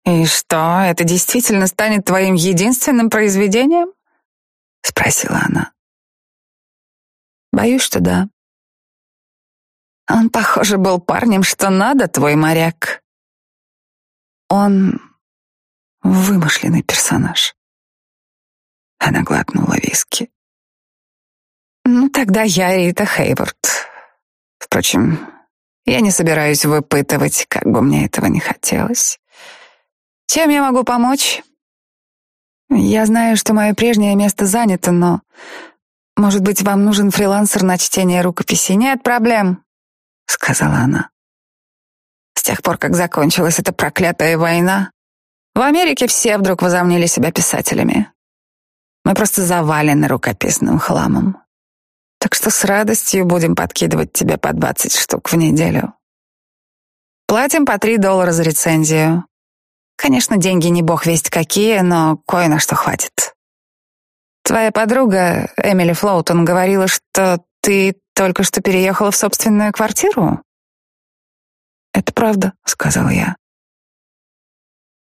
«И что, это действительно станет твоим единственным произведением?» — спросила она. «Боюсь, что да». Он, похоже, был парнем, что надо, твой моряк. Он вымышленный персонаж. Она глотнула виски. Ну, тогда я Рита Хейворд. Впрочем, я не собираюсь выпытывать, как бы мне этого не хотелось. Чем я могу помочь? Я знаю, что мое прежнее место занято, но, может быть, вам нужен фрилансер на чтение рукописи? Нет проблем, сказала она. С тех пор, как закончилась эта проклятая война, в Америке все вдруг возомнили себя писателями. Мы просто завалены рукописным хламом. Так что с радостью будем подкидывать тебе по двадцать штук в неделю. Платим по три доллара за рецензию. Конечно, деньги не бог весть какие, но кое на что хватит. Твоя подруга Эмили Флоутон говорила, что ты только что переехала в собственную квартиру. Это правда, сказал я.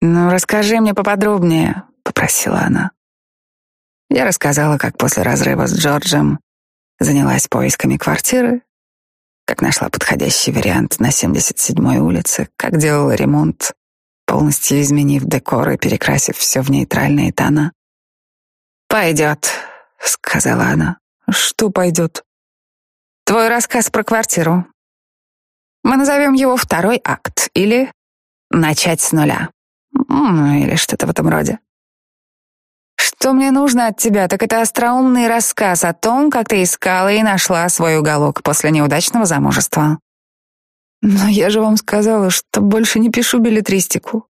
Ну, расскажи мне поподробнее, попросила она. Я рассказала, как после разрыва с Джорджем занялась поисками квартиры, как нашла подходящий вариант на 77-й улице, как делала ремонт, полностью изменив декор и перекрасив все в нейтральные тона. «Пойдет», — сказала она. «Что пойдет?» «Твой рассказ про квартиру. Мы назовем его второй акт или начать с нуля. Или что-то в этом роде. Что мне нужно от тебя, так это остроумный рассказ о том, как ты искала и нашла свой уголок после неудачного замужества. Но я же вам сказала, что больше не пишу билетристику.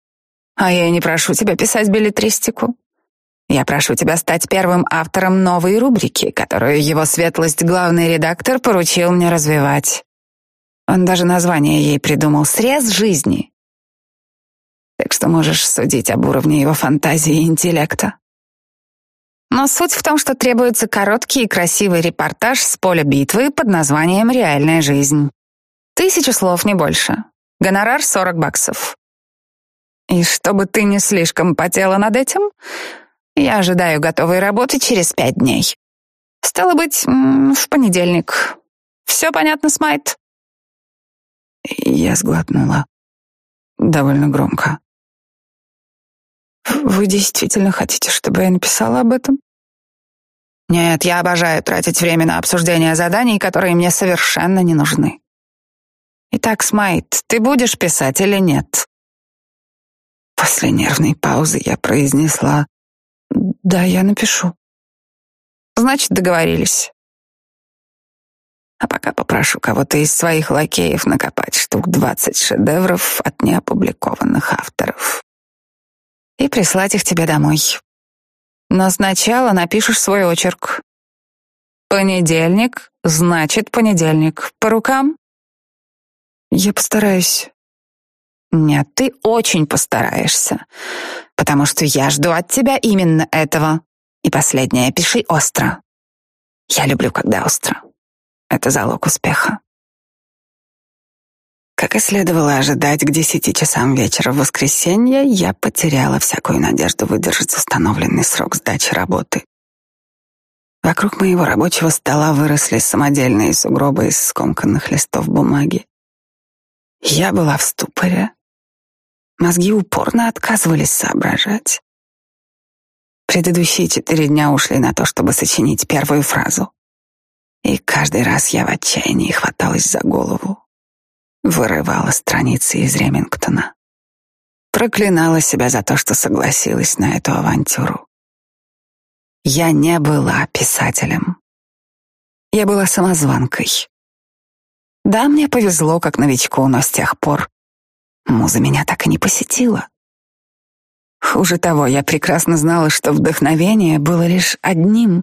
А я не прошу тебя писать билетристику. Я прошу тебя стать первым автором новой рубрики, которую его светлость, главный редактор, поручил мне развивать. Он даже название ей придумал «Срез жизни». Так что можешь судить об уровне его фантазии и интеллекта. Но суть в том, что требуется короткий и красивый репортаж с поля битвы под названием «Реальная жизнь». Тысяча слов, не больше. Гонорар 40 баксов. И чтобы ты не слишком потела над этим, я ожидаю готовой работы через пять дней. Стало быть, в понедельник. Все понятно, Смайт? Я сглотнула. Довольно громко. Вы действительно хотите, чтобы я написала об этом? Нет, я обожаю тратить время на обсуждение заданий, которые мне совершенно не нужны. Итак, Смайт, ты будешь писать или нет? После нервной паузы я произнесла «Да, я напишу». Значит, договорились. А пока попрошу кого-то из своих лакеев накопать штук двадцать шедевров от неопубликованных авторов и прислать их тебе домой. Но сначала напишешь свой очерк. Понедельник значит понедельник. По рукам? Я постараюсь. Нет, ты очень постараешься, потому что я жду от тебя именно этого. И последнее, пиши остро. Я люблю, когда остро. Это залог успеха. Как и следовало ожидать, к десяти часам вечера в воскресенье я потеряла всякую надежду выдержать установленный срок сдачи работы. Вокруг моего рабочего стола выросли самодельные сугробы из скомканных листов бумаги. Я была в ступоре. Мозги упорно отказывались соображать. Предыдущие четыре дня ушли на то, чтобы сочинить первую фразу. И каждый раз я в отчаянии хваталась за голову вырывала страницы из Ремингтона. Проклинала себя за то, что согласилась на эту авантюру. Я не была писателем. Я была самозванкой. Да, мне повезло как новичку, но с тех пор муза меня так и не посетила. Хуже того, я прекрасно знала, что вдохновение было лишь одним,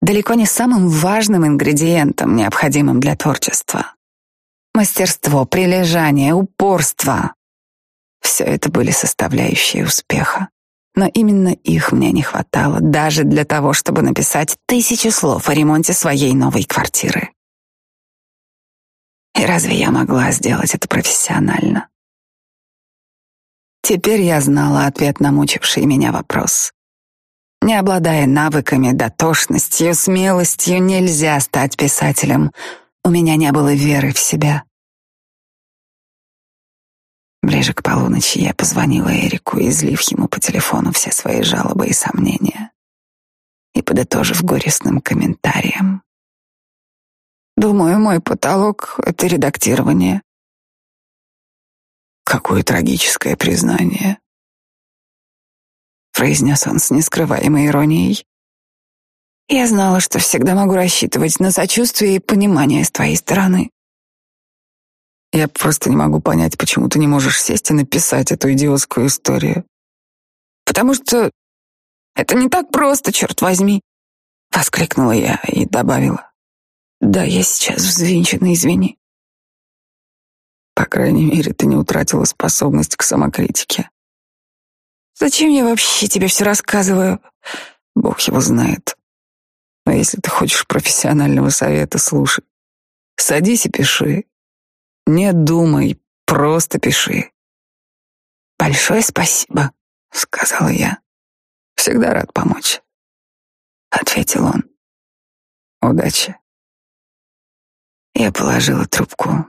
далеко не самым важным ингредиентом, необходимым для творчества. Мастерство, прилежание, упорство — все это были составляющие успеха. Но именно их мне не хватало даже для того, чтобы написать тысячи слов о ремонте своей новой квартиры. И разве я могла сделать это профессионально? Теперь я знала ответ на мучивший меня вопрос. Не обладая навыками, дотошностью, смелостью, нельзя стать писателем. У меня не было веры в себя. Ближе к полуночи я позвонила Эрику, излив ему по телефону все свои жалобы и сомнения, и подытожив горестным комментарием. Думаю, мой потолок — это редактирование. Какое трагическое признание. Произнес он с нескрываемой иронией. Я знала, что всегда могу рассчитывать на сочувствие и понимание с твоей стороны. Я просто не могу понять, почему ты не можешь сесть и написать эту идиотскую историю. Потому что это не так просто, черт возьми, воскликнула я и добавила. Да, я сейчас взвинчена, извини. По крайней мере, ты не утратила способность к самокритике. Зачем я вообще тебе все рассказываю? Бог его знает. Но если ты хочешь профессионального совета, слушай. Садись и пиши. Не думай, просто пиши. Большое спасибо, сказала я. Всегда рад помочь, ответил он. Удачи. Я положила трубку,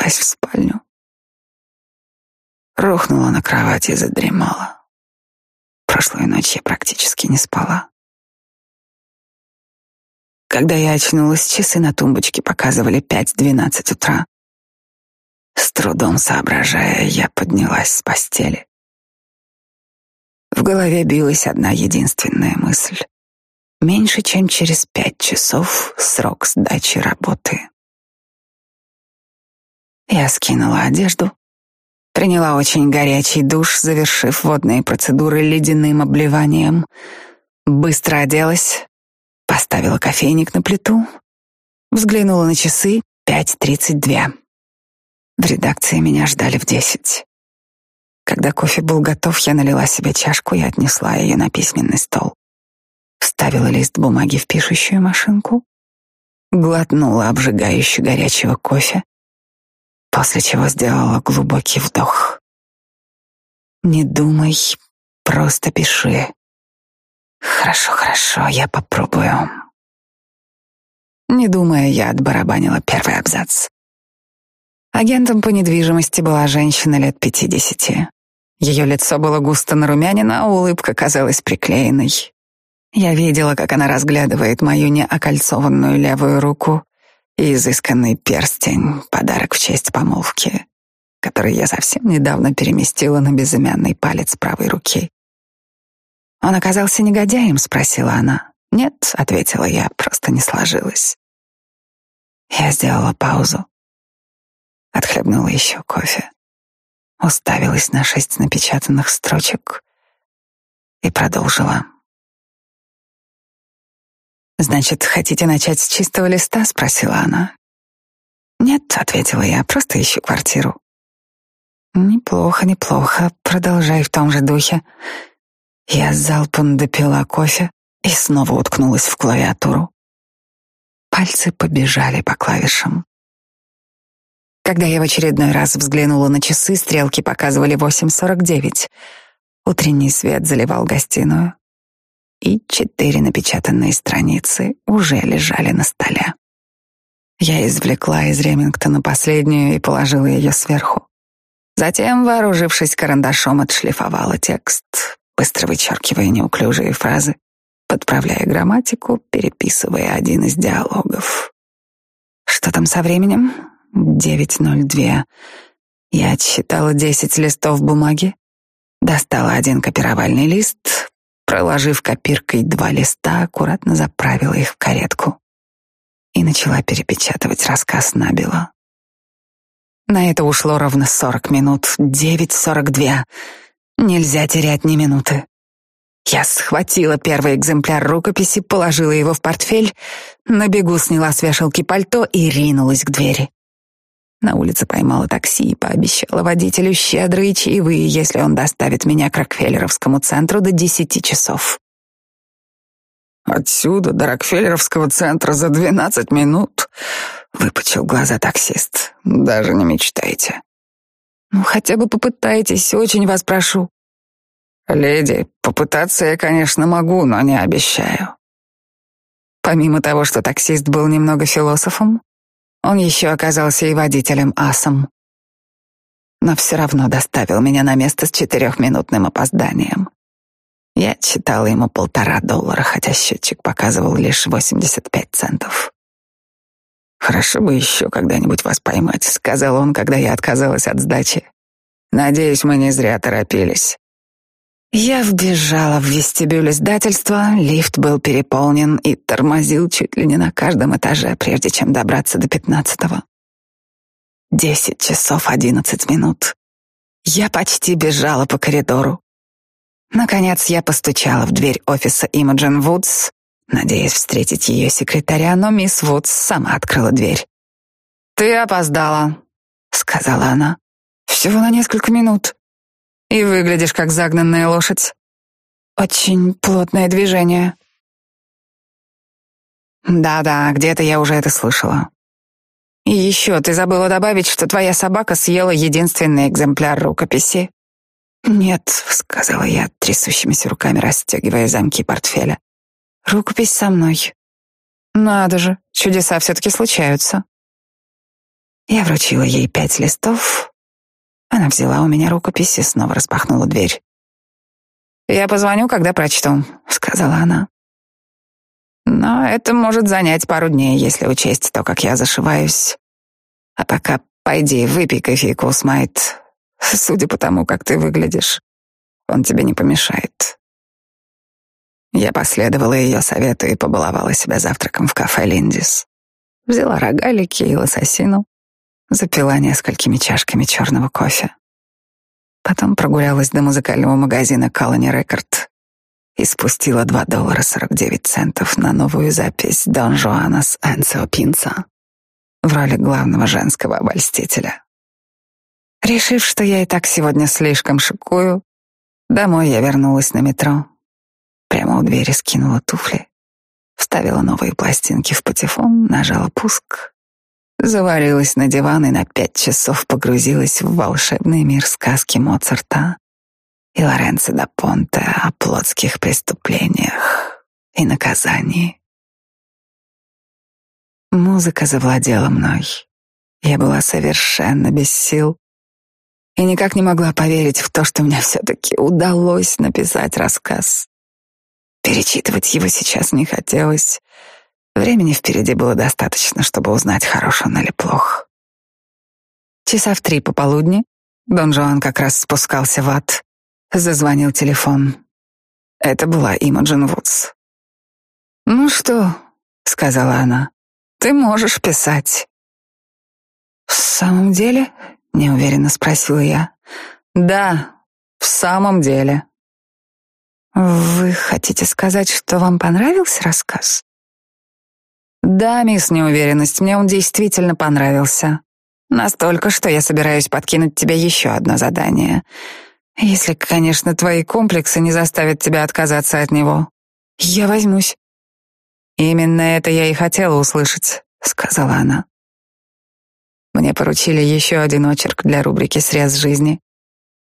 поплелась в спальню, рухнула на кровати и задремала. Прошлую ночь я практически не спала. Когда я очнулась, часы на тумбочке показывали пять двенадцать утра. С трудом соображая, я поднялась с постели. В голове билась одна единственная мысль. Меньше чем через пять часов срок сдачи работы. Я скинула одежду, приняла очень горячий душ, завершив водные процедуры ледяным обливанием, быстро оделась, Поставила кофейник на плиту, взглянула на часы — пять тридцать две. В редакции меня ждали в десять. Когда кофе был готов, я налила себе чашку и отнесла ее на письменный стол. Вставила лист бумаги в пишущую машинку, глотнула обжигающего горячего кофе, после чего сделала глубокий вдох. Не думай, просто пиши. Хорошо, хорошо, я попробую. Не думая, я отбарабанила первый абзац. Агентом по недвижимости была женщина лет пятидесяти. Ее лицо было густо нарумянено, а улыбка казалась приклеенной. Я видела, как она разглядывает мою неокольцованную левую руку и изысканный перстень, подарок в честь помолвки, который я совсем недавно переместила на безымянный палец правой руки. «Он оказался негодяем?» — спросила она. «Нет», — ответила я, — «просто не сложилось». Я сделала паузу. Отхлебнула еще кофе. Уставилась на шесть напечатанных строчек и продолжила. «Значит, хотите начать с чистого листа?» — спросила она. «Нет», — ответила я, — «просто ищу квартиру». «Неплохо, неплохо. Продолжай в том же духе. Я залпом допила кофе и снова уткнулась в клавиатуру. Пальцы побежали по клавишам. Когда я в очередной раз взглянула на часы, стрелки показывали 8.49. Утренний свет заливал гостиную. И четыре напечатанные страницы уже лежали на столе. Я извлекла из Ремингтона последнюю и положила ее сверху. Затем, вооружившись карандашом, отшлифовала текст, быстро вычеркивая неуклюжие фразы, подправляя грамматику, переписывая один из диалогов. Что там со временем? 9.02. Я отсчитала десять листов бумаги, достала один копировальный лист, проложив копиркой два листа, аккуратно заправила их в каретку и начала перепечатывать рассказ Набила. На это ушло ровно сорок минут, девять сорок две. Нельзя терять ни минуты. Я схватила первый экземпляр рукописи, положила его в портфель, на бегу сняла с вешалки пальто и ринулась к двери. На улице поймала такси и пообещала водителю щедрые чаевые, если он доставит меня к Рокфеллеровскому центру до десяти часов. «Отсюда до Рокфеллеровского центра за двенадцать минут», — выпучил глаза таксист. «Даже не мечтайте». «Ну, хотя бы попытайтесь, очень вас прошу». «Леди, попытаться я, конечно, могу, но не обещаю». Помимо того, что таксист был немного философом, он еще оказался и водителем-асом. Но все равно доставил меня на место с четырехминутным опозданием. Я читала ему полтора доллара, хотя счетчик показывал лишь 85 центов. «Хорошо бы еще когда-нибудь вас поймать», — сказал он, когда я отказалась от сдачи. «Надеюсь, мы не зря торопились». Я вбежала в вестибюль издательства, лифт был переполнен и тормозил чуть ли не на каждом этаже, прежде чем добраться до пятнадцатого. Десять часов одиннадцать минут. Я почти бежала по коридору. Наконец я постучала в дверь офиса Имаджин Вудс, надеясь встретить ее секретаря, но мисс Вудс сама открыла дверь. «Ты опоздала», — сказала она. «Всего на несколько минут». И выглядишь как загнанная лошадь. Очень плотное движение. Да-да, где-то я уже это слышала. И еще ты забыла добавить, что твоя собака съела единственный экземпляр рукописи. Нет, сказала я, трясущимися руками расстегивая замки портфеля. Рукопись со мной. Надо же, чудеса все-таки случаются. Я вручила ей пять листов, она взяла у меня рукопись и снова распахнула дверь. «Я позвоню, когда прочту», — сказала она. «Но это может занять пару дней, если учесть то, как я зашиваюсь. А пока пойди, выпей кофейку с Майт. Судя по тому, как ты выглядишь, он тебе не помешает». Я последовала ее совету и побаловала себя завтраком в кафе «Линдис». Взяла рогалики и лососину, запила несколькими чашками черного кофе. Потом прогулялась до музыкального магазина Colony Record и спустила 2 доллара 49 центов на новую запись Дон Жуанас Энцио Пинца в роли главного женского обольстителя. Решив, что я и так сегодня слишком шикую, домой я вернулась на метро. Прямо у двери скинула туфли, вставила новые пластинки в патефон, нажала пуск завалилась на диван и на пять часов погрузилась в волшебный мир сказки Моцарта и Лоренцо да Понте о плотских преступлениях и наказании. Музыка завладела мной. Я была совершенно без сил и никак не могла поверить в то, что мне все-таки удалось написать рассказ. Перечитывать его сейчас не хотелось. Времени впереди было достаточно, чтобы узнать, хорош он или плох. Часа в три пополудни Дон Жуан как раз спускался в ад. Зазвонил телефон. Это была Имаджин Вудс. «Ну что?» — сказала она. «Ты можешь писать». «В самом деле?» — неуверенно спросила я. «Да, в самом деле». «Вы хотите сказать, что вам понравился рассказ?» Да, мисс Неуверенность, мне он действительно понравился. Настолько, что я собираюсь подкинуть тебе еще одно задание. Если, конечно, твои комплексы не заставят тебя отказаться от него. Я возьмусь. Именно это я и хотела услышать, сказала она. Мне поручили еще один очерк для рубрики «Срез жизни».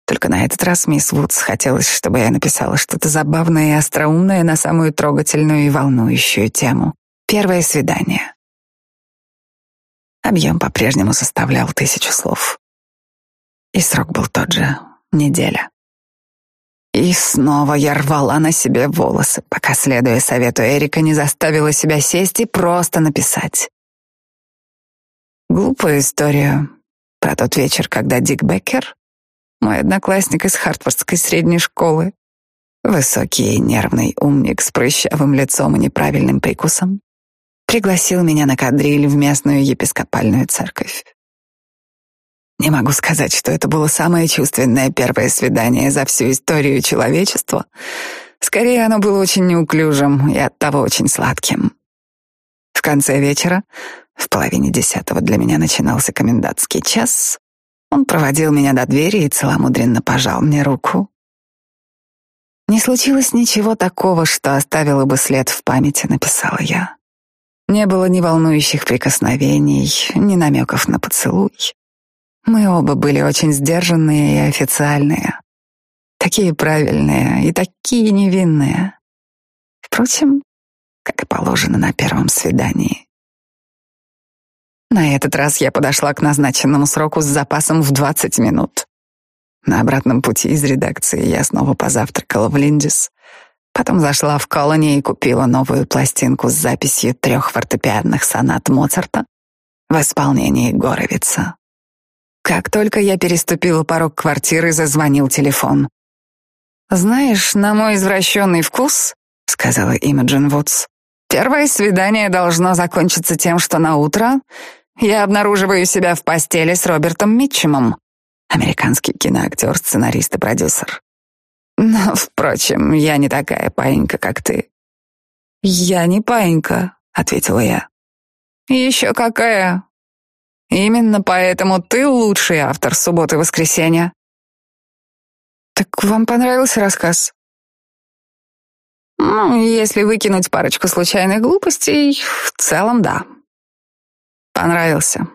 Только на этот раз мисс Вудс хотелось, чтобы я написала что-то забавное и остроумное на самую трогательную и волнующую тему. Первое свидание. Объем по-прежнему составлял тысячу слов. И срок был тот же — неделя. И снова я рвала на себе волосы, пока, следуя совету Эрика, не заставила себя сесть и просто написать. Глупую историю про тот вечер, когда Дик Беккер, мой одноклассник из Хартфордской средней школы, высокий нервный умник с прыщавым лицом и неправильным прикусом, пригласил меня на кадриль в местную епископальную церковь. Не могу сказать, что это было самое чувственное первое свидание за всю историю человечества. Скорее, оно было очень неуклюжим и оттого очень сладким. В конце вечера В половине десятого для меня начинался комендантский час. Он проводил меня до двери и целомудренно пожал мне руку. Не случилось ничего такого, что оставило бы след в памяти, написала я. Не было ни волнующих прикосновений, ни намеков на поцелуй. Мы оба были очень сдержанные и официальные. Такие правильные и такие невинные. Впрочем, как и положено на первом свидании. На этот раз я подошла к назначенному сроку с запасом в 20 минут. На обратном пути из редакции я снова позавтракала в Линдис, потом зашла в колонии и купила новую пластинку с записью трех фортепианных сонат Моцарта в исполнении Горовица. Как только я переступила порог квартиры, зазвонил телефон. «Знаешь, на мой извращенный вкус, — сказала Имаджин Вудс, — первое свидание должно закончиться тем, что на утро я обнаруживаю себя в постели с Робертом Митчемом, американский киноактер, сценарист и продюсер. Но, впрочем, я не такая паинька, как ты. Я не паинька, ответила я. Еще какая? Именно поэтому ты лучший автор субботы-воскресенья. Так вам понравился рассказ? Ну, если выкинуть парочку случайных глупостей, в целом да. Понравился.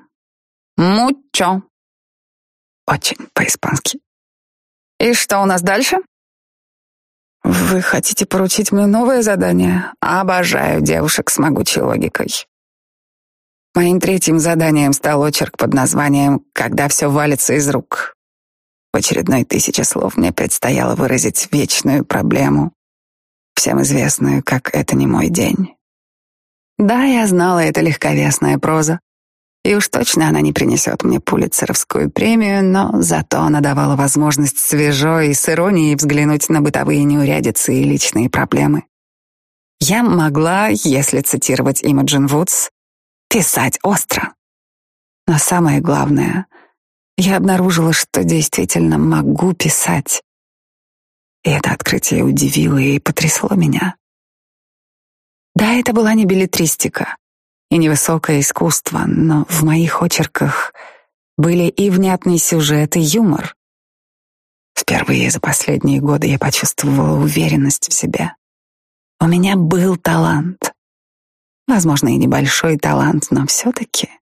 Мучо. Очень по-испански. И что у нас дальше? Вы хотите поручить мне новое задание? Обожаю девушек с могучей логикой. Моим третьим заданием стал очерк под названием «Когда все валится из рук». В очередной тысяче слов мне предстояло выразить вечную проблему, всем известную, как «это не мой день». Да, я знала, это легковесная проза, и уж точно она не принесет мне пулицеровскую премию, но зато она давала возможность свежо и с иронией взглянуть на бытовые неурядицы и личные проблемы. Я могла, если цитировать Имаджин Вудс, писать остро. Но самое главное, я обнаружила, что действительно могу писать. И это открытие удивило и потрясло меня. Да, это была не билетристика, и невысокое искусство, но в моих очерках были и внятный сюжет, и юмор. Впервые за последние годы я почувствовала уверенность в себе. У меня был талант. Возможно, и небольшой талант, но все-таки